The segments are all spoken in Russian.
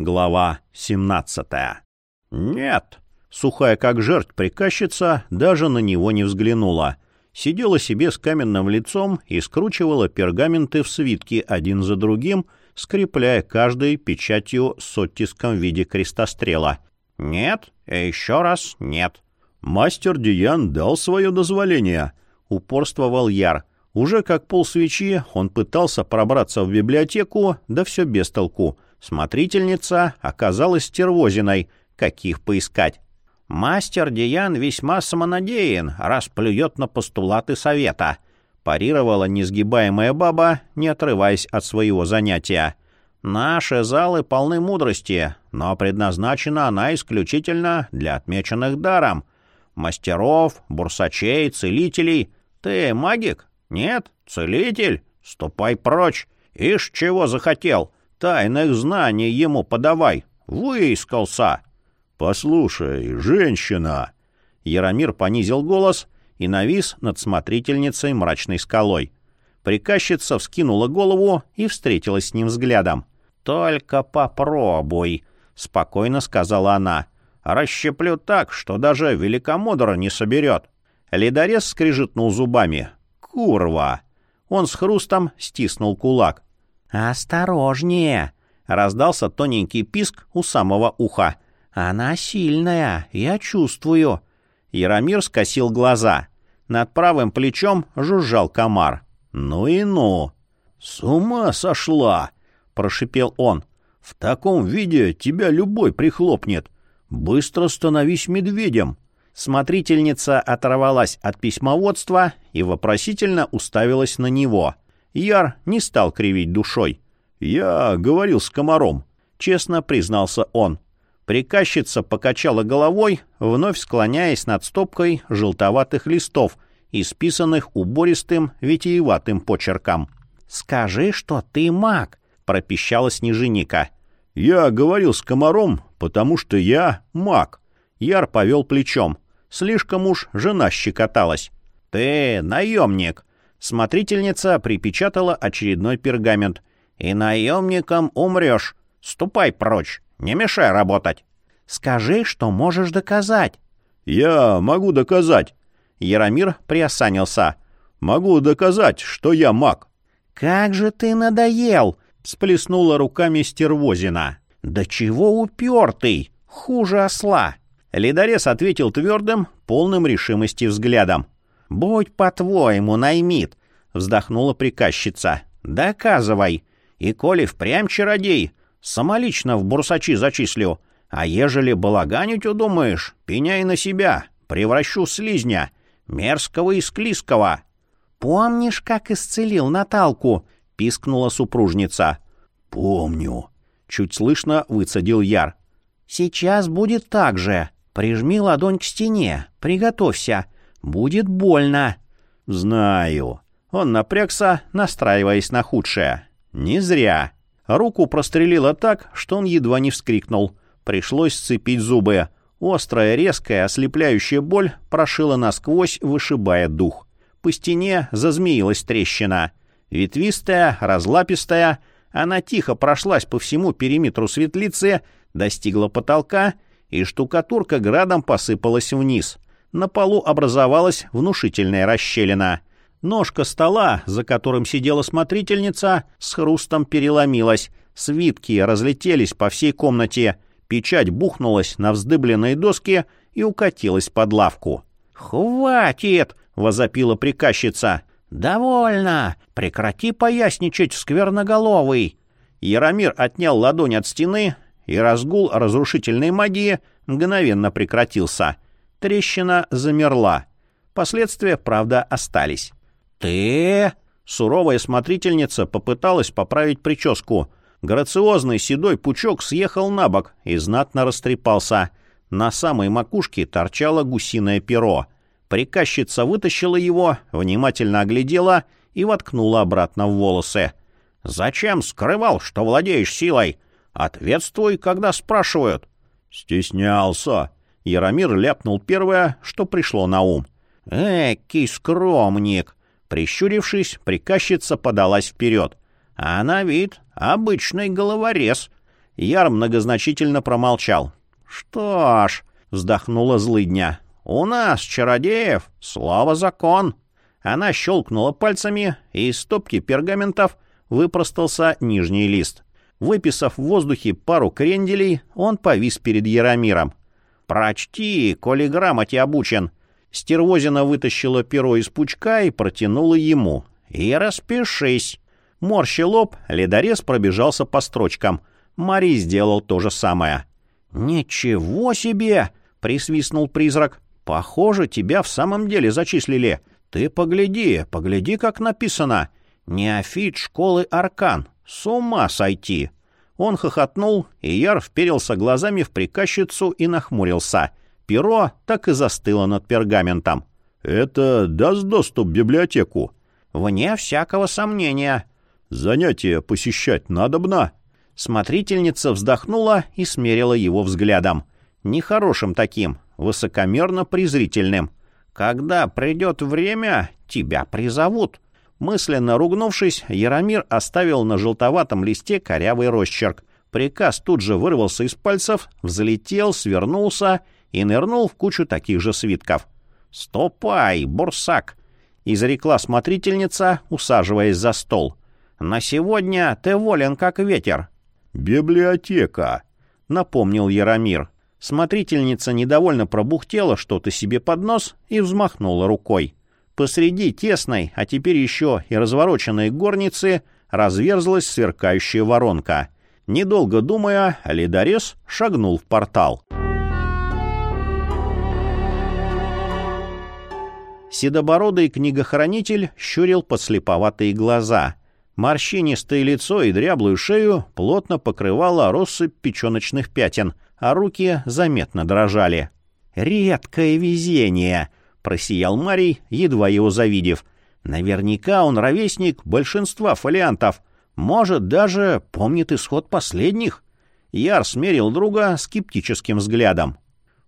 Глава 17. Нет. Сухая как жертв приказчица даже на него не взглянула. Сидела себе с каменным лицом и скручивала пергаменты в свитки один за другим, скрепляя каждой печатью с оттиском в виде крестострела. Нет, и еще раз нет. Мастер Диан дал свое дозволение, упорствовал Яр. Уже как пол свечи он пытался пробраться в библиотеку, да все без толку — Смотрительница оказалась стервозиной, каких поискать. «Мастер Диан весьма самонадеян, раз плюет на постулаты совета», — парировала несгибаемая баба, не отрываясь от своего занятия. «Наши залы полны мудрости, но предназначена она исключительно для отмеченных даром. Мастеров, бурсачей, целителей. Ты магик? Нет? Целитель? Ступай прочь! Ишь, чего захотел!» Тайных знаний ему подавай. Выискался. Послушай, женщина. Яромир понизил голос и навис над смотрительницей мрачной скалой. Приказчица вскинула голову и встретилась с ним взглядом. «Только попробуй», — спокойно сказала она. «Расщеплю так, что даже великомудро не соберет». Ледорез скрижетнул зубами. «Курва!» Он с хрустом стиснул кулак. «Осторожнее!» — раздался тоненький писк у самого уха. «Она сильная, я чувствую». Яромир скосил глаза. Над правым плечом жужжал комар. «Ну и ну!» «С ума сошла!» — прошипел он. «В таком виде тебя любой прихлопнет. Быстро становись медведем!» Смотрительница оторвалась от письмоводства и вопросительно уставилась на него — Яр не стал кривить душой. «Я говорил с комаром», — честно признался он. Приказчица покачала головой, вновь склоняясь над стопкой желтоватых листов, исписанных убористым витиеватым почерком. «Скажи, что ты маг», — пропищала снежиника. «Я говорил с комаром, потому что я маг». Яр повел плечом. Слишком уж жена щекоталась. «Ты наемник», Смотрительница припечатала очередной пергамент. «И наемником умрешь. Ступай прочь, не мешай работать». «Скажи, что можешь доказать». «Я могу доказать». Яромир приосанился. «Могу доказать, что я маг». «Как же ты надоел!» — всплеснула руками Стервозина. «Да чего упертый! Хуже осла!» Ледорез ответил твердым, полным решимости взглядом. «Будь по-твоему, наймит!» — вздохнула приказчица. «Доказывай! И коли впрямь чародей, самолично в бурсачи зачислю. А ежели балаганить удумаешь, пеняй на себя, превращу слизня, мерзкого и склизкого». «Помнишь, как исцелил Наталку?» — пискнула супружница. «Помню», — чуть слышно выцедил Яр. «Сейчас будет так же. Прижми ладонь к стене, приготовься. Будет больно». «Знаю». Он напрягся, настраиваясь на худшее. Не зря. Руку прострелило так, что он едва не вскрикнул. Пришлось сцепить зубы. Острая, резкая, ослепляющая боль прошила насквозь, вышибая дух. По стене зазмеилась трещина. Ветвистая, разлапистая, она тихо прошлась по всему периметру светлицы, достигла потолка, и штукатурка градом посыпалась вниз — на полу образовалась внушительная расщелина. Ножка стола, за которым сидела смотрительница, с хрустом переломилась. Свитки разлетелись по всей комнате. Печать бухнулась на вздыбленные доски и укатилась под лавку. «Хватит!» — возопила приказчица. «Довольно! Прекрати поясничать, скверноголовый!» Яромир отнял ладонь от стены, и разгул разрушительной магии мгновенно прекратился — Трещина замерла. Последствия, правда, остались. «Ты...» Суровая смотрительница попыталась поправить прическу. Грациозный седой пучок съехал на бок и знатно растрепался. На самой макушке торчало гусиное перо. Приказчица вытащила его, внимательно оглядела и воткнула обратно в волосы. «Зачем скрывал, что владеешь силой? Ответствуй, когда спрашивают». «Стеснялся», Яромир ляпнул первое, что пришло на ум. «Экий скромник!» Прищурившись, приказчица подалась вперед. «А на вид обычный головорез». Яр многозначительно промолчал. «Что ж», — вздохнула злыдня, — «у нас, чародеев, слово закон». Она щелкнула пальцами, и из стопки пергаментов выпростался нижний лист. Выписав в воздухе пару кренделей, он повис перед Яромиром. «Прочти, коли грамоте обучен». Стервозина вытащила перо из пучка и протянула ему. «И распишись». Морщи лоб, ледорез пробежался по строчкам. Мари сделал то же самое. «Ничего себе!» — присвистнул призрак. «Похоже, тебя в самом деле зачислили. Ты погляди, погляди, как написано. Неофит школы Аркан. С ума сойти!» Он хохотнул, и Яр вперился глазами в приказчицу и нахмурился. Перо так и застыло над пергаментом. «Это даст доступ в библиотеку?» «Вне всякого сомнения». «Занятия посещать надобно?» Смотрительница вздохнула и смерила его взглядом. Нехорошим таким, высокомерно-презрительным. «Когда придет время, тебя призовут». Мысленно ругнувшись, Яромир оставил на желтоватом листе корявый росчерк. Приказ тут же вырвался из пальцев, взлетел, свернулся и нырнул в кучу таких же свитков. «Ступай, бурсак!» — изрекла смотрительница, усаживаясь за стол. «На сегодня ты волен, как ветер». «Библиотека», — напомнил Яромир. Смотрительница недовольно пробухтела что-то себе под нос и взмахнула рукой. Посреди тесной, а теперь еще и развороченной горницы разверзлась сверкающая воронка. Недолго думая, ледорез шагнул в портал. Седобородый книгохранитель щурил подслеповатые глаза. Морщинистое лицо и дряблую шею плотно покрывала россыпь печеночных пятен, а руки заметно дрожали. «Редкое везение!» — просиял Марий, едва его завидев. «Наверняка он ровесник большинства фолиантов. Может, даже помнит исход последних». Яр смерил друга скептическим взглядом.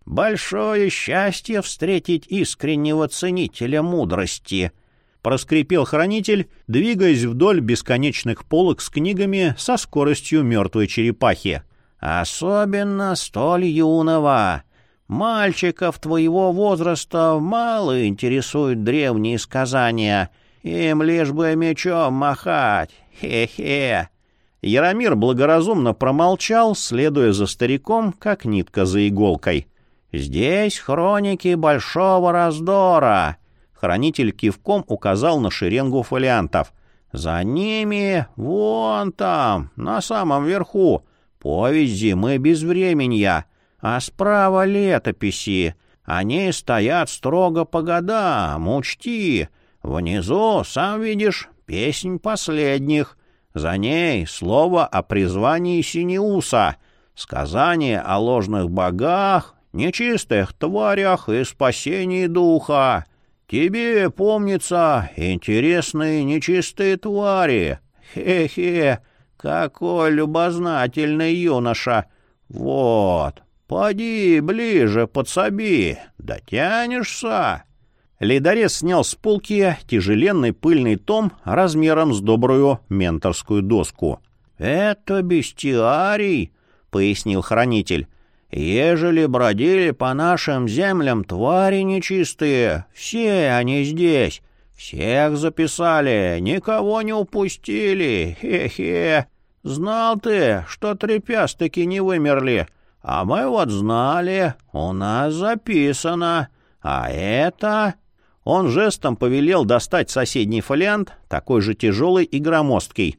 «Большое счастье встретить искреннего ценителя мудрости», — проскрипел хранитель, двигаясь вдоль бесконечных полок с книгами со скоростью мертвой черепахи. «Особенно столь юного. Мальчиков твоего возраста мало интересуют древние сказания. Им лишь бы мечом махать. Хе-хе. Яромир благоразумно промолчал, следуя за стариком, как нитка за иголкой. «Здесь хроники Большого Раздора!» Хранитель кивком указал на шеренгу фолиантов. «За ними, вон там, на самом верху, повесть зимы безвременья а справа летописи. Они стоят строго по годам, учти. Внизу, сам видишь, песнь последних. За ней слово о призвании Синеуса, сказание о ложных богах, нечистых тварях и спасении духа. Тебе, помнится, интересные нечистые твари. Хе-хе, какой любознательный юноша. Вот, «Поди ближе, подсоби, дотянешься!» Ледорез снял с полки тяжеленный пыльный том размером с добрую менторскую доску. «Это бестиарий», — пояснил хранитель. «Ежели бродили по нашим землям твари нечистые, все они здесь, всех записали, никого не упустили, хе-хе. Знал ты, что трепястыки не вымерли?» А мы вот знали, у нас записано. А это...» Он жестом повелел достать соседний фолиант, такой же тяжелый и громоздкий.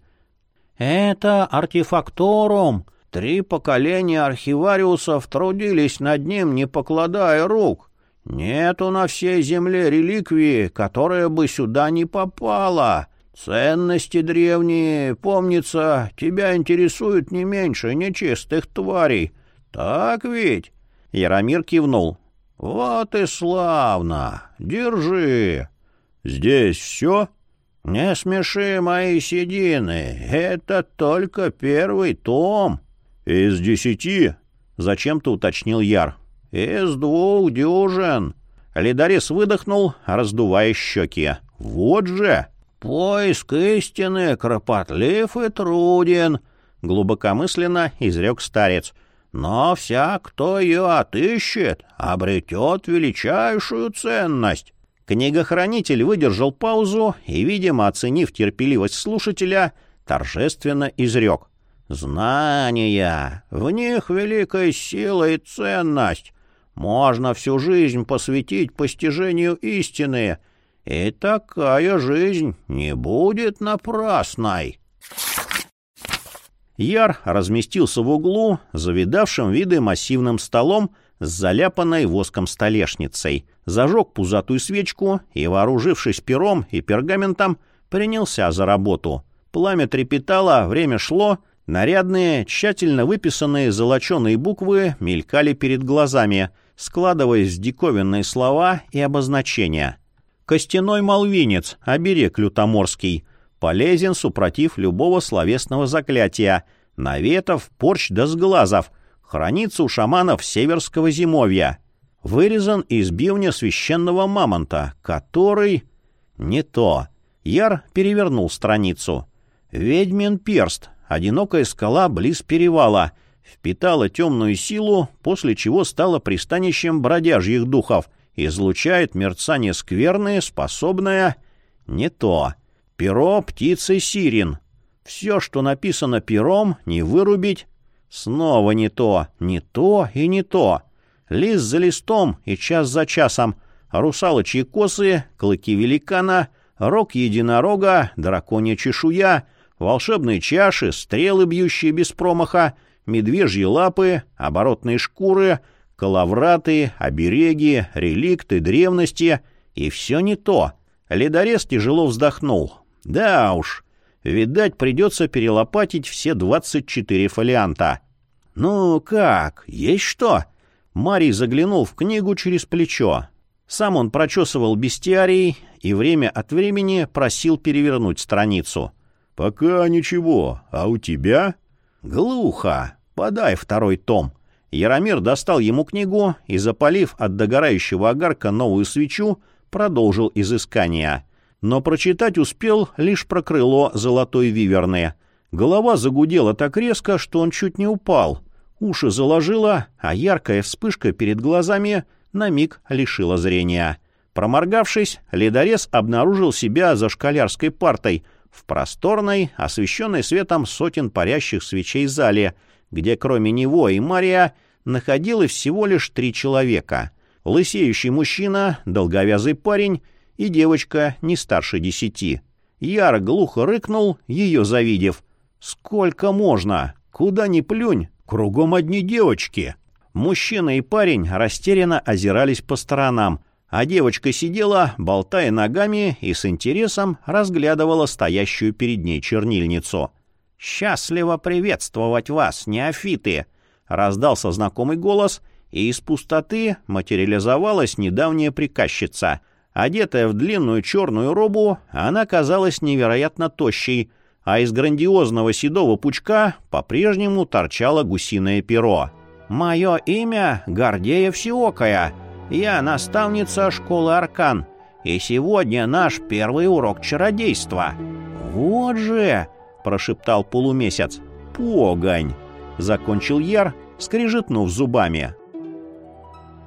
«Это артефакторум. Три поколения архивариусов трудились над ним, не покладая рук. Нету на всей земле реликвии, которая бы сюда не попала. Ценности древние, помнится, тебя интересуют не меньше нечистых тварей». «Так ведь?» Яромир кивнул. «Вот и славно! Держи!» «Здесь все?» «Не смеши мои седины, это только первый том». «Из десяти?» — зачем-то уточнил Яр. «Из двух дюжин». Лидарис выдохнул, раздувая щеки. «Вот же!» «Поиск истины кропотлив и труден», глубокомысленно изрек старец. «Но всяк, кто ее отыщет, обретет величайшую ценность». Книгохранитель выдержал паузу и, видимо, оценив терпеливость слушателя, торжественно изрек. «Знания! В них великая сила и ценность. Можно всю жизнь посвятить постижению истины, и такая жизнь не будет напрасной». Яр разместился в углу, завидавшим виды массивным столом с заляпанной воском столешницей, зажег пузатую свечку и, вооружившись пером и пергаментом, принялся за работу. Пламя трепетало, время шло, нарядные, тщательно выписанные золоченые буквы мелькали перед глазами, складываясь в диковинные слова и обозначения. «Костяной малвинец, оберег лютоморский», полезен супротив любого словесного заклятия, наветов, порч да сглазов, хранится у шаманов северского зимовья. Вырезан из бивня священного мамонта, который... Не то. Яр перевернул страницу. Ведьмин перст, одинокая скала близ перевала, впитала темную силу, после чего стала пристанищем бродяжьих духов, излучает мерцание скверное, способное... Не то. Перо птицы сирен. Все, что написано пером, не вырубить. Снова не то, не то и не то. Лист за листом и час за часом. Русалочьи косы, клыки великана, рог единорога, драконья чешуя, волшебные чаши, стрелы, бьющие без промаха, медвежьи лапы, оборотные шкуры, калавраты, обереги, реликты, древности. И все не то. Ледорез тяжело вздохнул. Да уж, видать, придется перелопатить все двадцать четыре фолианта. Ну как, есть что? Марий заглянул в книгу через плечо. Сам он прочесывал бестиарий и время от времени просил перевернуть страницу. «Пока ничего. А у тебя?» «Глухо. Подай второй том». Яромир достал ему книгу и, запалив от догорающего огарка новую свечу, продолжил изыскание но прочитать успел лишь про крыло золотой виверны. Голова загудела так резко, что он чуть не упал. Уши заложило, а яркая вспышка перед глазами на миг лишила зрения. Проморгавшись, ледорез обнаружил себя за школярской партой в просторной, освещенной светом сотен парящих свечей зале, где кроме него и Мария находилось всего лишь три человека. Лысеющий мужчина, долговязый парень и девочка не старше десяти. Яр глухо рыкнул, ее завидев. «Сколько можно? Куда ни плюнь? Кругом одни девочки!» Мужчина и парень растерянно озирались по сторонам, а девочка сидела, болтая ногами и с интересом разглядывала стоящую перед ней чернильницу. «Счастливо приветствовать вас, неофиты!» — раздался знакомый голос, и из пустоты материализовалась недавняя приказчица — Одетая в длинную черную робу, она казалась невероятно тощей, а из грандиозного седого пучка по-прежнему торчало гусиное перо. «Мое имя Гордея Всеокая. Я наставница школы Аркан, и сегодня наш первый урок чародейства». «Вот же!» — прошептал полумесяц. «Погонь!» — закончил Яр, скрижетнув зубами.